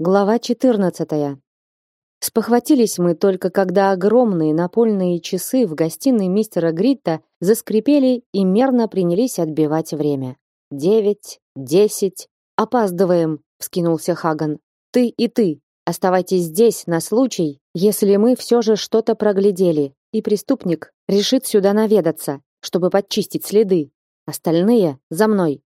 Глава 14. Спохватились мы только когда огромные напольные часы в гостиной мистера Гритта заскрипели и мерно принялись отбивать время. Девять, десять. Опаздываем, вскинулся Хаган. Ты и ты оставайтесь здесь на случай, если мы все же что-то проглядели, и преступник решит сюда наведаться, чтобы подчистить следы. Остальные за мной.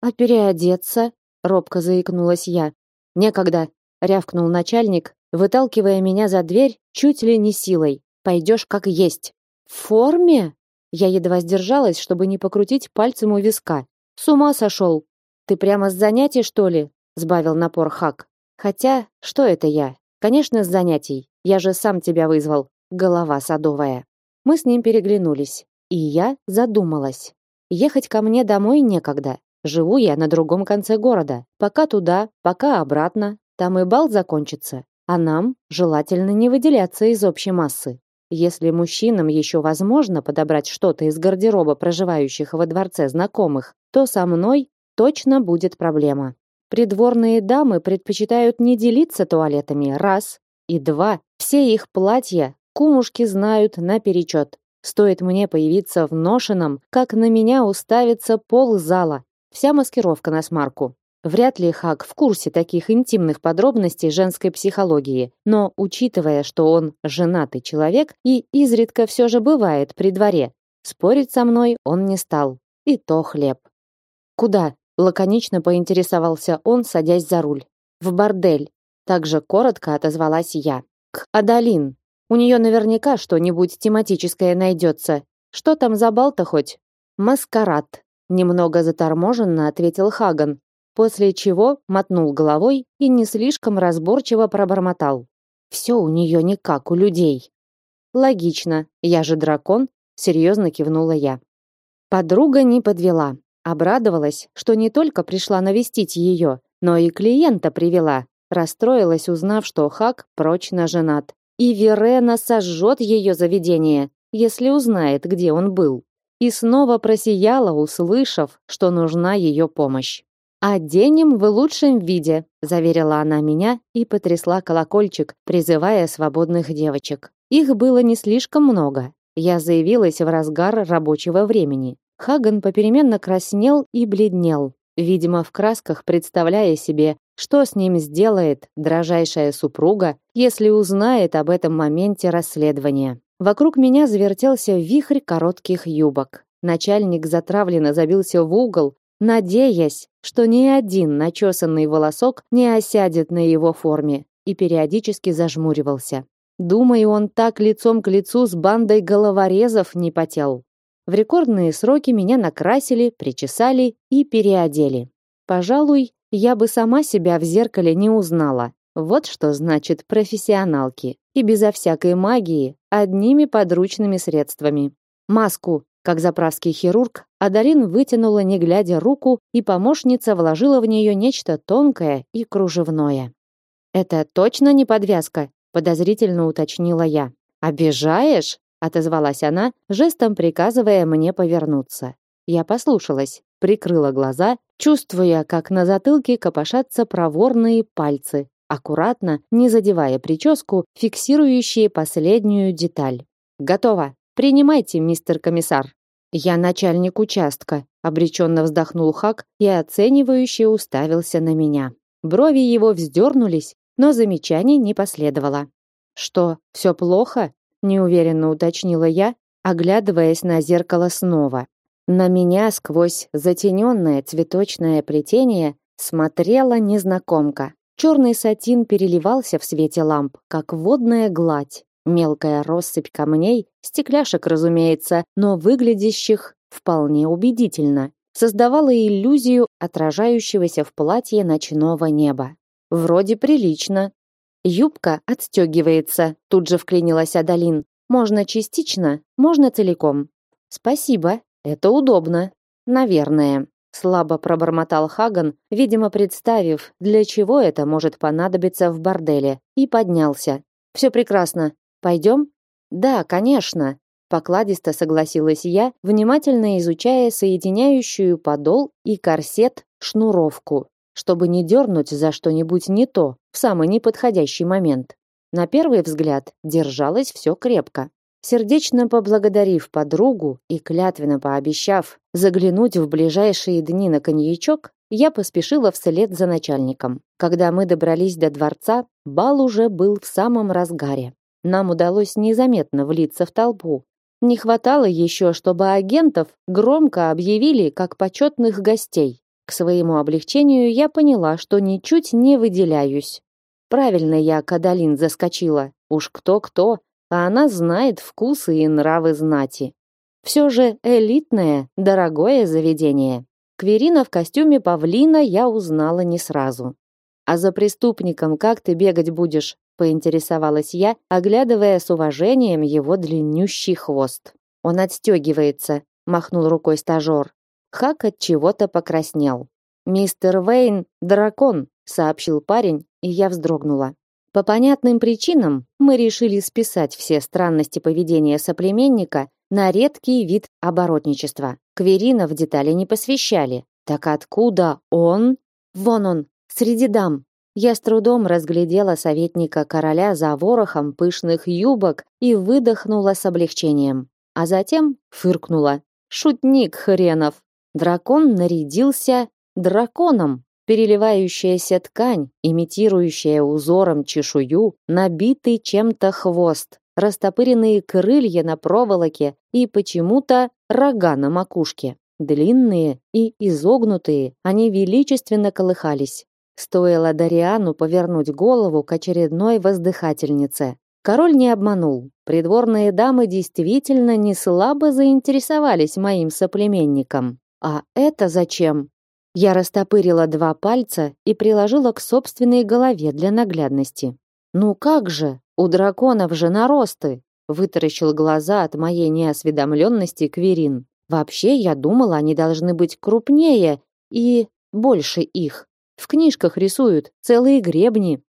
А переодеться? робко заикнулась я. Некогда, рявкнул начальник, выталкивая меня за дверь чуть ли не силой. Пойдешь как есть. В форме? Я едва сдержалась, чтобы не покрутить пальцем у виска. С ума сошел. Ты прямо с занятий, что ли? сбавил напор Хак. Хотя, что это я? Конечно, с занятий. Я же сам тебя вызвал. Голова садовая. Мы с ним переглянулись, и я задумалась. Ехать ко мне домой некогда. Живу я на другом конце города. Пока туда, пока обратно. Там и бал закончится. А нам желательно не выделяться из общей массы. Если мужчинам еще возможно подобрать что-то из гардероба проживающих во дворце знакомых, то со мной точно будет проблема. Придворные дамы предпочитают не делиться туалетами, раз. И два, все их платья кумушки знают наперечет. Стоит мне появиться в ношеном, как на меня уставится пол зала. Вся маскировка на смарку. Вряд ли Хак в курсе таких интимных подробностей женской психологии, но учитывая, что он женатый человек и изредка все же бывает при дворе, спорить со мной он не стал. И то хлеб. Куда? лаконично поинтересовался он, садясь за руль. В бордель. Также коротко отозвалась я. К Адалин. У нее наверняка что-нибудь тематическое найдется. Что там за бал-то хоть? Маскарад, немного заторможенно ответил Хаган, после чего мотнул головой и не слишком разборчиво пробормотал: "Все у нее не как у людей". Логично, я же дракон, серьезно кивнула я. Подруга не подвела, обрадовалась, что не только пришла навестить ее, но и клиента привела. Расстроилась, узнав, что Хак прочно женат, и Верена сожжет ее заведение, если узнает, где он был и снова просияла, услышав, что нужна ее помощь. «Оденем в лучшем виде», — заверила она меня и потрясла колокольчик, призывая свободных девочек. Их было не слишком много. Я заявилась в разгар рабочего времени. Хаган попеременно краснел и бледнел, видимо, в красках представляя себе, что с ним сделает дрожайшая супруга, если узнает об этом моменте расследования. Вокруг меня завертелся вихрь коротких юбок. Начальник затравленно забился в угол, надеясь, что ни один начесанный волосок не осядет на его форме, и периодически зажмуривался. Думаю, он так лицом к лицу с бандой головорезов не потел. В рекордные сроки меня накрасили, причесали и переодели. Пожалуй, я бы сама себя в зеркале не узнала. Вот что значит профессионалки. И безо всякой магии, одними подручными средствами. Маску, как заправский хирург, Адарин вытянула, не глядя, руку, и помощница вложила в нее нечто тонкое и кружевное. «Это точно не подвязка?» – подозрительно уточнила я. «Обижаешь?» – отозвалась она, жестом приказывая мне повернуться. Я послушалась, прикрыла глаза, чувствуя, как на затылке копошатся проворные пальцы, аккуратно, не задевая прическу, фиксирующие последнюю деталь. Готово. Принимайте, мистер комиссар. Я начальник участка, обреченно вздохнул Хак и оценивающе уставился на меня. Брови его вздернулись, но замечаний не последовало. Что, все плохо? неуверенно уточнила я, оглядываясь на зеркало снова. На меня сквозь затененное цветочное плетение смотрела незнакомка. Черный сатин переливался в свете ламп, как водная гладь. Мелкая россыпь камней, стекляшек, разумеется, но выглядящих вполне убедительно, создавала иллюзию отражающегося в платье ночного неба. Вроде прилично. Юбка отстегивается, тут же вклинилась Адалин. Можно частично, можно целиком. Спасибо, это удобно. Наверное. Слабо пробормотал Хаган, видимо, представив, для чего это может понадобиться в борделе, и поднялся. Все прекрасно. Пойдем? Да, конечно. Покладисто согласилась я, внимательно изучая соединяющую подол и корсет шнуровку. чтобы не дернуть за что-нибудь не то в самый неподходящий момент. На первый взгляд держалось все крепко. Сердечно поблагодарив подругу и клятвенно пообещав заглянуть в ближайшие дни на коньячок, я поспешила вслед за начальником. Когда мы добрались до дворца, бал уже был в самом разгаре. Нам удалось незаметно влиться в толпу. Не хватало еще, чтобы агентов громко объявили как почетных гостей. К своему облегчению я поняла, что ничуть не выделяюсь. Правильно я Кадалин заскочила. Уж кто-кто, а она знает вкусы и нравы знати. Все же элитное, дорогое заведение. Кверина в костюме павлина я узнала не сразу. А за преступником как ты бегать будешь? поинтересовалась я, оглядывая с уважением его длиннющий хвост. Он отстегивается, махнул рукой стажер. Хак от чего-то покраснел. Мистер Вейн дракон, сообщил парень, и я вздрогнула. По понятным причинам мы решили списать все странности поведения соплеменника на редкий вид оборотничества. Кверина в детали не посвящали. Так откуда он? Вон он, среди дам. Я с трудом разглядела советника короля за ворохом пышных юбок и выдохнула с облегчением. А затем фыркнула. Шутник хренов. Дракон нарядился драконом. Переливающаяся ткань, имитирующая узором чешую, набитый чем-то хвост, растопыренные крылья на проволоке и почему-то рога на макушке. Длинные и изогнутые, они величественно колыхались. Стоило Дариану повернуть голову к очередной воздыхательнице. Король не обманул. Придворные дамы действительно не слабо заинтересовались моим соплеменником. А это зачем? Я растопырила два пальца и приложила к собственной голове для наглядности. Ну как же, у драконов же наросты, вытаращил глаза от моей неосведомленности Кверин. Вообще, я думала, они должны быть крупнее и больше их. В книжках рисуют целые гребни.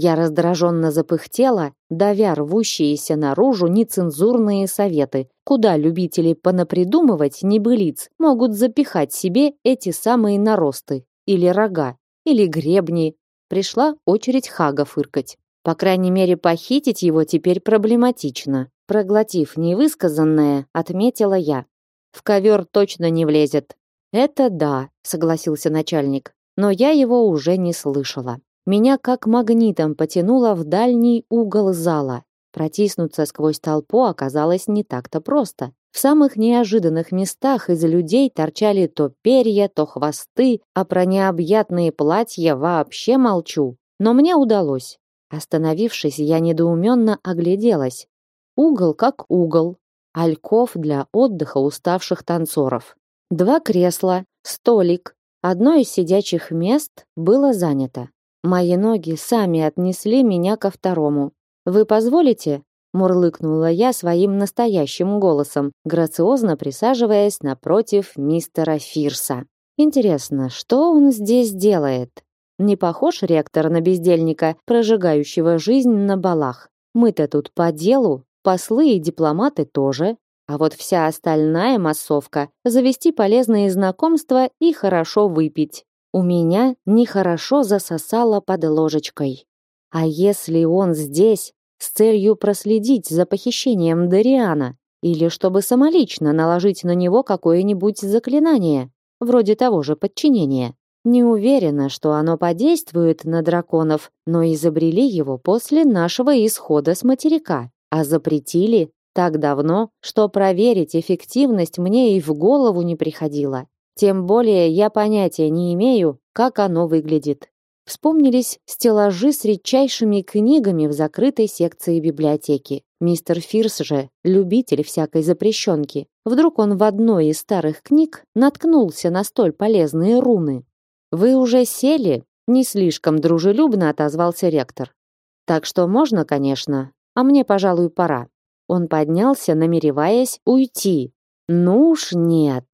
Я раздраженно запыхтела, давя рвущиеся наружу нецензурные советы, куда любители понапридумывать небылиц могут запихать себе эти самые наросты, или рога, или гребни. Пришла очередь Хага фыркать. По крайней мере, похитить его теперь проблематично. Проглотив невысказанное, отметила я. В ковер точно не влезет. Это да, согласился начальник, но я его уже не слышала. Меня как магнитом потянуло в дальний угол зала. Протиснуться сквозь толпу оказалось не так-то просто. В самых неожиданных местах из людей торчали то перья, то хвосты, а про необъятные платья вообще молчу. Но мне удалось. Остановившись, я недоуменно огляделась. Угол как угол. Альков для отдыха уставших танцоров. Два кресла, столик. Одно из сидячих мест было занято. Мои ноги сами отнесли меня ко второму. Вы позволите? мурлыкнула я своим настоящим голосом, грациозно присаживаясь напротив мистера Фирса. Интересно, что он здесь делает? Не похож ректор на бездельника, прожигающего жизнь на балах. Мы-то тут по делу, послы и дипломаты тоже. А вот вся остальная массовка завести полезные знакомства и хорошо выпить. У меня нехорошо засосало под ложечкой. А если он здесь с целью проследить за похищением Дариана или чтобы самолично наложить на него какое-нибудь заклинание, вроде того же подчинения? Не уверена, что оно подействует на драконов, но изобрели его после нашего исхода с материка, а запретили так давно, что проверить эффективность мне и в голову не приходило. Тем более я понятия не имею, как оно выглядит. Вспомнились стеллажи с редчайшими книгами в закрытой секции библиотеки. Мистер Фирс же любитель всякой запрещенки. Вдруг он в одной из старых книг наткнулся на столь полезные руны. Вы уже сели? Не слишком дружелюбно отозвался ректор. Так что можно, конечно, а мне, пожалуй, пора. Он поднялся, намереваясь уйти. Ну уж нет.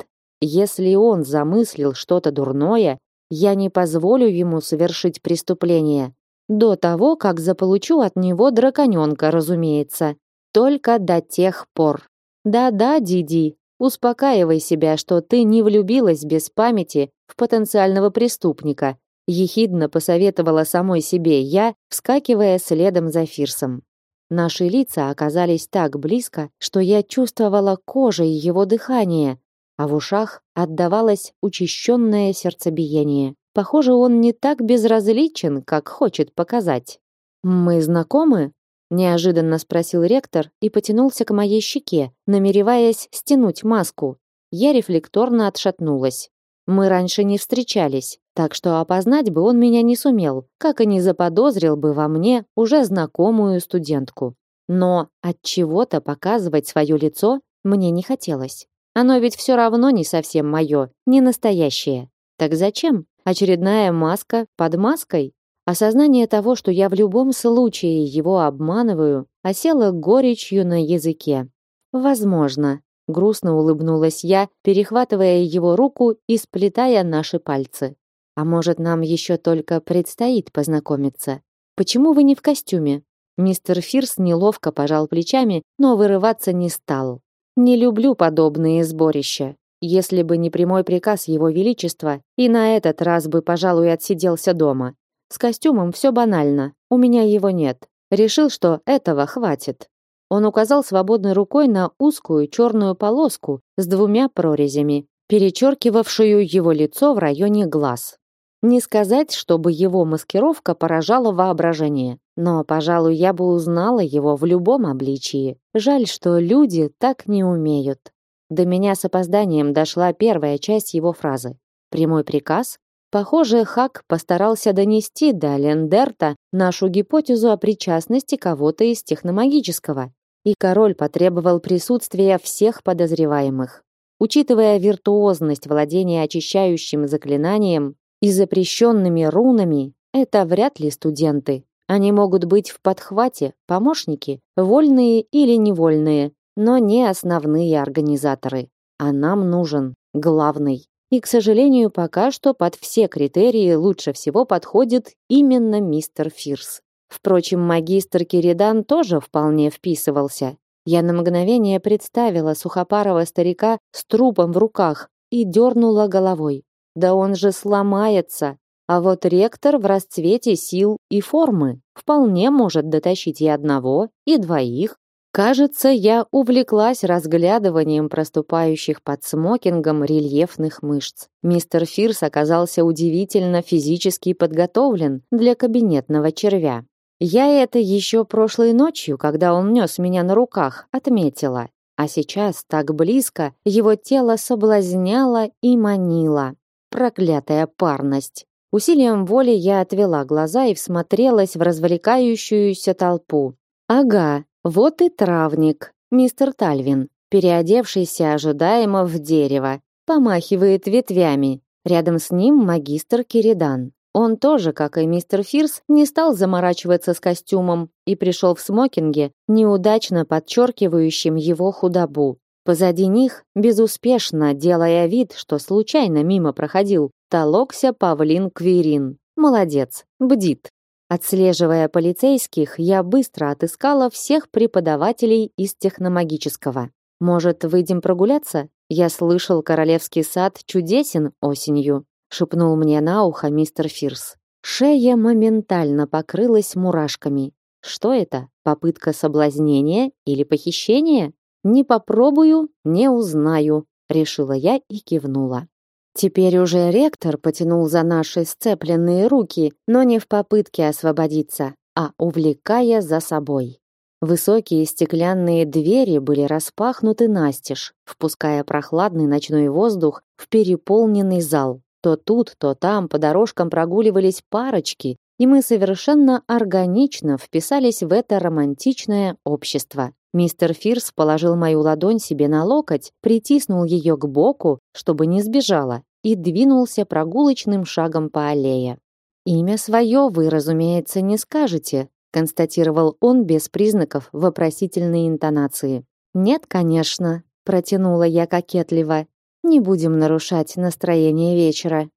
Если он замыслил что-то дурное, я не позволю ему совершить преступление. До того, как заполучу от него драконёнка, разумеется. Только до тех пор. Да-да, Диди, успокаивай себя, что ты не влюбилась без памяти в потенциального преступника ехидно посоветовала самой себе я, вскакивая следом за Фирсом. Наши лица оказались так близко, что я чувствовала кожей его дыхание, а в ушах отдавалось учащенное сердцебиение. Похоже, он не так безразличен, как хочет показать. Мы знакомы? неожиданно спросил ректор и потянулся к моей щеке, намереваясь стянуть маску. Я рефлекторно отшатнулась. Мы раньше не встречались, так что опознать бы он меня не сумел, как и не заподозрил бы во мне уже знакомую студентку. Но от чего-то показывать свое лицо мне не хотелось. Оно ведь все равно не совсем мое, не настоящее. Так зачем? Очередная маска под маской? Осознание того, что я в любом случае его обманываю, осело горечью на языке. Возможно, грустно улыбнулась я, перехватывая его руку и сплетая наши пальцы. А может, нам еще только предстоит познакомиться? Почему вы не в костюме? Мистер Фирс неловко пожал плечами, но вырываться не стал. Не люблю подобные сборища. Если бы не прямой приказ его величества, и на этот раз бы, пожалуй, отсиделся дома. С костюмом все банально. У меня его нет. Решил, что этого хватит. Он указал свободной рукой на узкую черную полоску с двумя прорезями, перечеркивавшую его лицо в районе глаз. Не сказать, чтобы его маскировка поражала воображение, но, пожалуй, я бы узнала его в любом обличии. Жаль, что люди так не умеют. До меня с опозданием дошла первая часть его фразы. Прямой приказ Похоже, Хак постарался донести до Лендерта нашу гипотезу о причастности кого-то из техномагического, и король потребовал присутствия всех подозреваемых. Учитывая виртуозность владения очищающим заклинанием и запрещенными рунами, это вряд ли студенты. Они могут быть в подхвате, помощники, вольные или невольные, но не основные организаторы. А нам нужен главный. И, к сожалению, пока что под все критерии лучше всего подходит именно мистер Фирс. Впрочем, магистр Киридан тоже вполне вписывался. Я на мгновение представила сухопарого старика с трупом в руках и дернула головой. Да он же сломается. А вот ректор в расцвете сил и формы вполне может дотащить и одного, и двоих, Кажется, я увлеклась разглядыванием проступающих под смокингом рельефных мышц. Мистер Фирс оказался удивительно физически подготовлен для кабинетного червя. Я это еще прошлой ночью, когда он нес меня на руках, отметила. А сейчас так близко его тело соблазняло и манило. Проклятая парность. Усилием воли я отвела глаза и всмотрелась в развлекающуюся толпу. Ага, вот и травник, мистер Тальвин, переодевшийся ожидаемо в дерево, помахивает ветвями. Рядом с ним магистр Киридан. Он тоже, как и мистер Фирс, не стал заморачиваться с костюмом и пришел в смокинге, неудачно подчеркивающим его худобу. Позади них, безуспешно делая вид, что случайно мимо проходил, толокся павлин Квирин. Молодец, бдит. Отслеживая полицейских, я быстро отыскала всех преподавателей из техномагического. Может, выйдем прогуляться? Я слышал, королевский сад чудесен осенью, шепнул мне на ухо мистер Фирс. Шея моментально покрылась мурашками. Что это? Попытка соблазнения или похищения? Не попробую, не узнаю, решила я и кивнула. Теперь уже ректор потянул за наши сцепленные руки, но не в попытке освободиться, а увлекая за собой. Высокие стеклянные двери были распахнуты настежь, впуская прохладный ночной воздух в переполненный зал. То тут, то там по дорожкам прогуливались парочки, и мы совершенно органично вписались в это романтичное общество. Мистер Фирс положил мою ладонь себе на локоть, притиснул ее к боку, чтобы не сбежала, и двинулся прогулочным шагом по аллее. Имя свое вы, разумеется, не скажете, констатировал он без признаков вопросительной интонации. Нет, конечно, протянула я кокетливо. Не будем нарушать настроение вечера.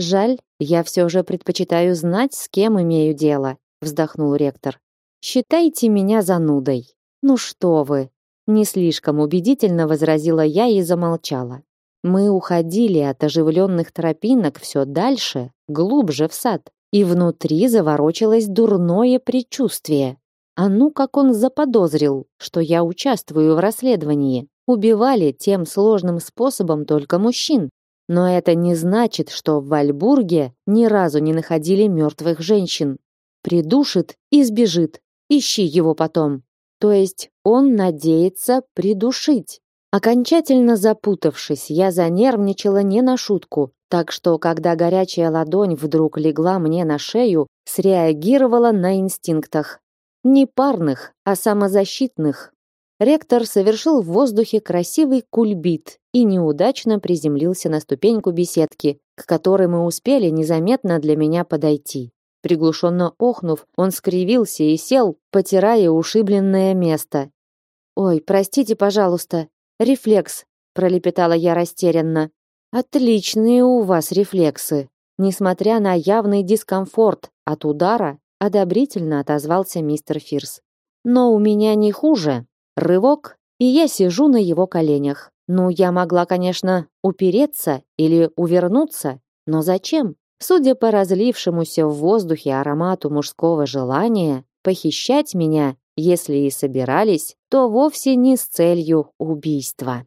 Жаль, я все же предпочитаю знать, с кем имею дело, вздохнул ректор. Считайте меня занудой. Ну что вы? Не слишком убедительно возразила я и замолчала. Мы уходили от оживленных тропинок все дальше, глубже в сад, и внутри заворочилось дурное предчувствие. А ну как он заподозрил, что я участвую в расследовании. Убивали тем сложным способом только мужчин. Но это не значит, что в Вальбурге ни разу не находили мертвых женщин. Придушит и сбежит. Ищи его потом. То есть он надеется придушить. Окончательно запутавшись, я занервничала не на шутку, так что, когда горячая ладонь вдруг легла мне на шею, среагировала на инстинктах. Не парных, а самозащитных. Ректор совершил в воздухе красивый кульбит и неудачно приземлился на ступеньку беседки, к которой мы успели незаметно для меня подойти. Приглушенно охнув, он скривился и сел, потирая ушибленное место. «Ой, простите, пожалуйста, Рефлекс, пролепетала я растерянно. Отличные у вас рефлексы. Несмотря на явный дискомфорт от удара, одобрительно отозвался мистер Фирс. Но у меня не хуже. Рывок, и я сижу на его коленях. Ну, я могла, конечно, упереться или увернуться, но зачем? Судя по разлившемуся в воздухе аромату мужского желания, похищать меня если и собирались, то вовсе не с целью убийства.